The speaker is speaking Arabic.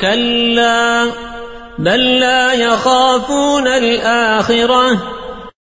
كلا بل لا يخافون الآخرة